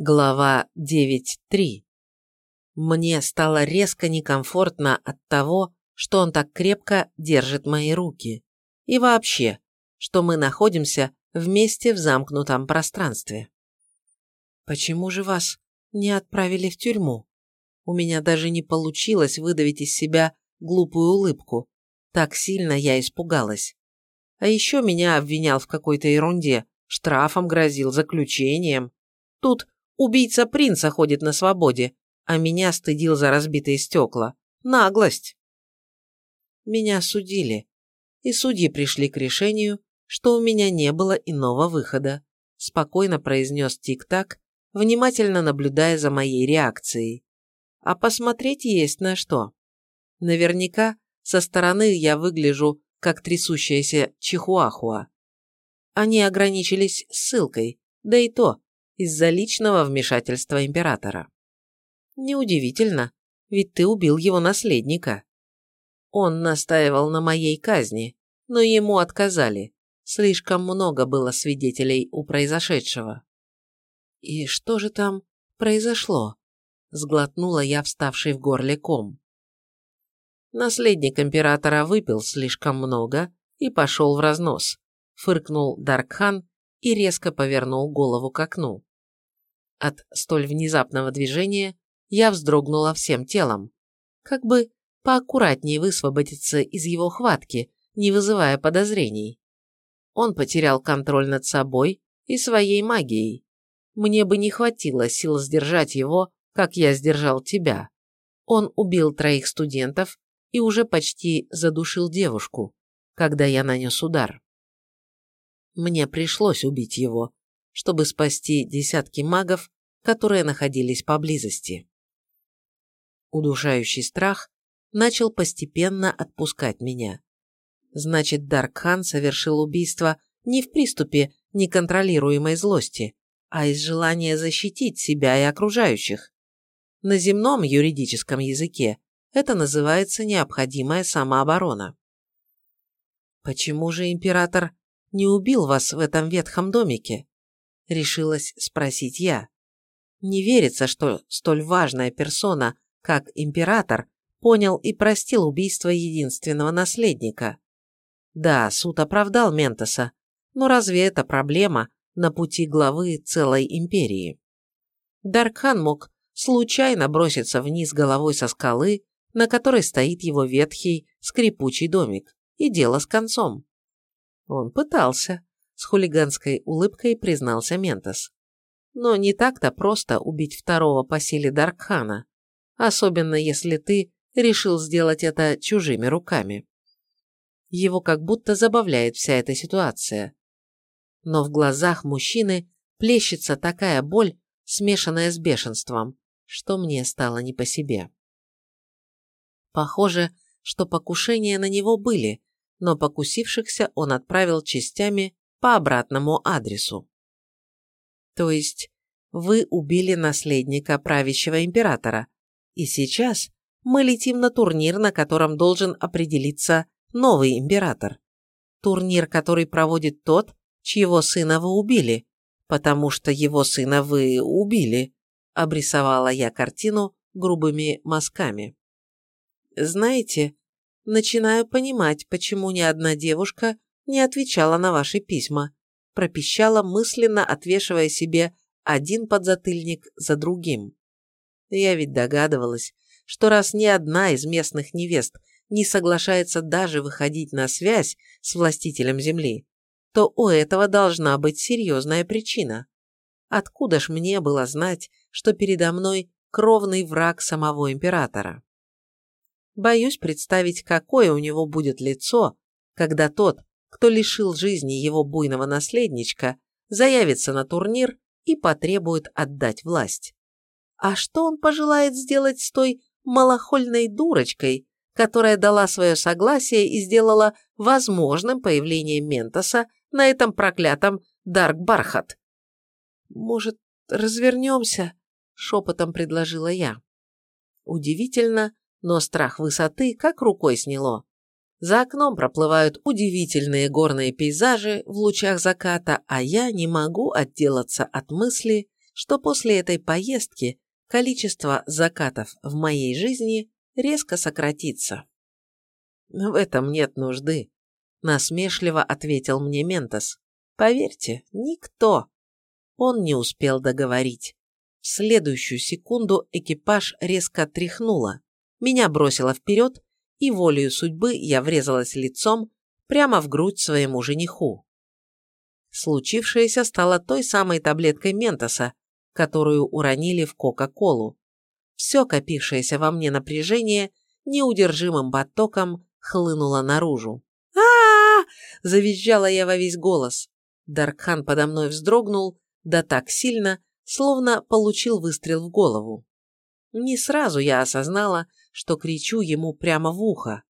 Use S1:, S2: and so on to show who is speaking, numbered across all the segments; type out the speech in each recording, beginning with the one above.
S1: Глава 9.3. Мне стало резко некомфортно от того, что он так крепко держит мои руки. И вообще, что мы находимся вместе в замкнутом пространстве. Почему же вас не отправили в тюрьму? У меня даже не получилось выдавить из себя глупую улыбку. Так сильно я испугалась. А еще меня обвинял в какой-то ерунде, штрафом грозил, заключением. Тут Убийца принца ходит на свободе, а меня стыдил за разбитые стекла. Наглость. Меня судили, и судьи пришли к решению, что у меня не было иного выхода, спокойно произнес Тик-Так, внимательно наблюдая за моей реакцией. А посмотреть есть на что. Наверняка со стороны я выгляжу, как трясущаяся чихуахуа. Они ограничились ссылкой, да и то из-за личного вмешательства императора. Неудивительно, ведь ты убил его наследника. Он настаивал на моей казни, но ему отказали. Слишком много было свидетелей у произошедшего. И что же там произошло? Сглотнула я вставший в горле ком. Наследник императора выпил слишком много и пошел в разнос, фыркнул Даркхан и резко повернул голову к окну. От столь внезапного движения я вздрогнула всем телом, как бы поаккуратнее высвободиться из его хватки, не вызывая подозрений. Он потерял контроль над собой и своей магией. Мне бы не хватило сил сдержать его, как я сдержал тебя. Он убил троих студентов и уже почти задушил девушку, когда я нанес удар. Мне пришлось убить его, чтобы спасти десятки магов, которые находились поблизости. Удушающий страх начал постепенно отпускать меня. Значит, Даркхан совершил убийство не в приступе неконтролируемой злости, а из желания защитить себя и окружающих. На земном юридическом языке это называется необходимая самооборона. Почему же император не убил вас в этом ветхом домике? Решилась спросить я. Не верится, что столь важная персона, как император, понял и простил убийство единственного наследника. Да, суд оправдал Ментоса, но разве это проблема на пути главы целой империи? Даркхан мог случайно броситься вниз головой со скалы, на которой стоит его ветхий, скрипучий домик, и дело с концом. Он пытался, с хулиганской улыбкой признался Ментос. Но не так-то просто убить второго по силе Даркхана, особенно если ты решил сделать это чужими руками. Его как будто забавляет вся эта ситуация. Но в глазах мужчины плещется такая боль, смешанная с бешенством, что мне стало не по себе. Похоже, что покушения на него были, но покусившихся он отправил частями по обратному адресу. То есть вы убили наследника правящего императора, и сейчас мы летим на турнир, на котором должен определиться новый император. Турнир, который проводит тот, чьего сына вы убили, потому что его сына вы убили, обрисовала я картину грубыми мазками. Знаете, начинаю понимать, почему ни одна девушка не отвечала на ваши письма, пропищала, мысленно отвешивая себе один подзатыльник за другим. Я ведь догадывалась, что раз ни одна из местных невест не соглашается даже выходить на связь с властителем земли, то у этого должна быть серьезная причина. Откуда ж мне было знать, что передо мной кровный враг самого императора? Боюсь представить, какое у него будет лицо, когда тот, кто лишил жизни его буйного наследничка, заявится на турнир и потребует отдать власть. А что он пожелает сделать с той малохольной дурочкой, которая дала свое согласие и сделала возможным появление Ментоса на этом проклятом Дарк-Бархат? «Может, развернемся?» – шепотом предложила я. Удивительно, но страх высоты как рукой сняло. За окном проплывают удивительные горные пейзажи в лучах заката, а я не могу отделаться от мысли, что после этой поездки количество закатов в моей жизни резко сократится. В этом нет нужды, насмешливо ответил мне Ментос. Поверьте, никто. Он не успел договорить. В следующую секунду экипаж резко тряхнуло. Меня бросило вперед, и волею судьбы я врезалась лицом прямо в грудь своему жениху. Случившееся стало той самой таблеткой Ментоса, которую уронили в Кока-Колу. Все копившееся во мне напряжение неудержимым потоком хлынуло наружу. а, -а, -а завизжала я во весь голос. Даркхан подо мной вздрогнул, да так сильно, словно получил выстрел в голову. Не сразу я осознала, что кричу ему прямо в ухо.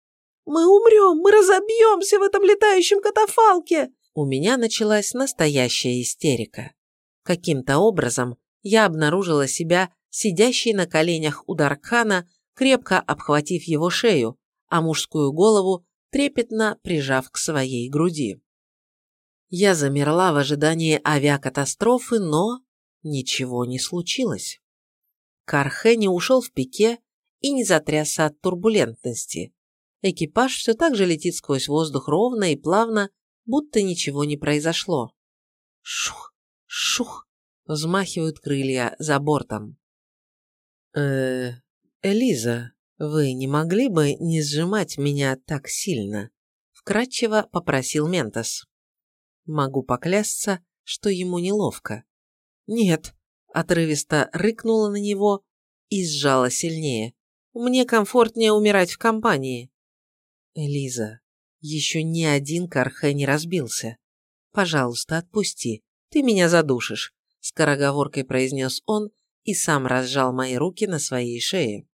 S1: «Мы умрем! Мы разобьемся в этом летающем катафалке!» У меня началась настоящая истерика. Каким-то образом я обнаружила себя сидящей на коленях у Даркхана, крепко обхватив его шею, а мужскую голову трепетно прижав к своей груди. Я замерла в ожидании авиакатастрофы, но ничего не случилось. Кархени ушел в пике и не затрясся от турбулентности. Экипаж все так же летит сквозь воздух ровно и плавно, будто ничего не произошло. Шух, шух, взмахивают крылья за бортом. э Элиза, вы не могли бы не сжимать меня так сильно?» Вкратчиво попросил Ментос. Могу поклясться, что ему неловко. «Нет», – отрывисто рыкнула на него и сжала сильнее. «Мне комфортнее умирать в компании». «Элиза, еще ни один кархе не разбился. Пожалуйста, отпусти, ты меня задушишь», – скороговоркой произнес он и сам разжал мои руки на своей шее.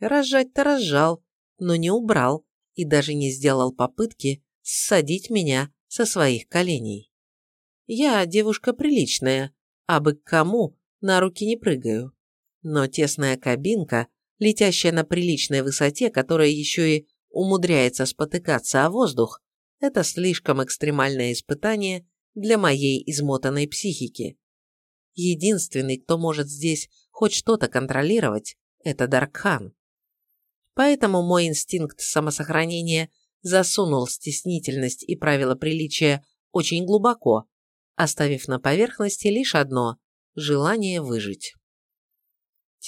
S1: Разжать-то разжал, но не убрал и даже не сделал попытки ссадить меня со своих коленей. Я девушка приличная, а бы к кому на руки не прыгаю. Но тесная кабинка, летящая на приличной высоте, которая еще и умудряется спотыкаться о воздух, это слишком экстремальное испытание для моей измотанной психики. Единственный, кто может здесь хоть что-то контролировать, это Даркхан. Поэтому мой инстинкт самосохранения засунул стеснительность и правила приличия очень глубоко, оставив на поверхности лишь одно – желание выжить.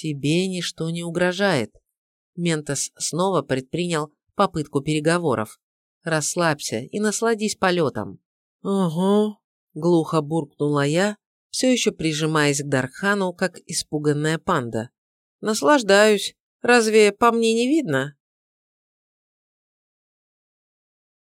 S1: «Тебе ничто не угрожает», – Ментос снова предпринял попытку переговоров. «Расслабься и насладись полетом». «Угу», – глухо буркнула я, все еще прижимаясь к Дархану, как испуганная панда. «Наслаждаюсь. Разве по мне не видно?»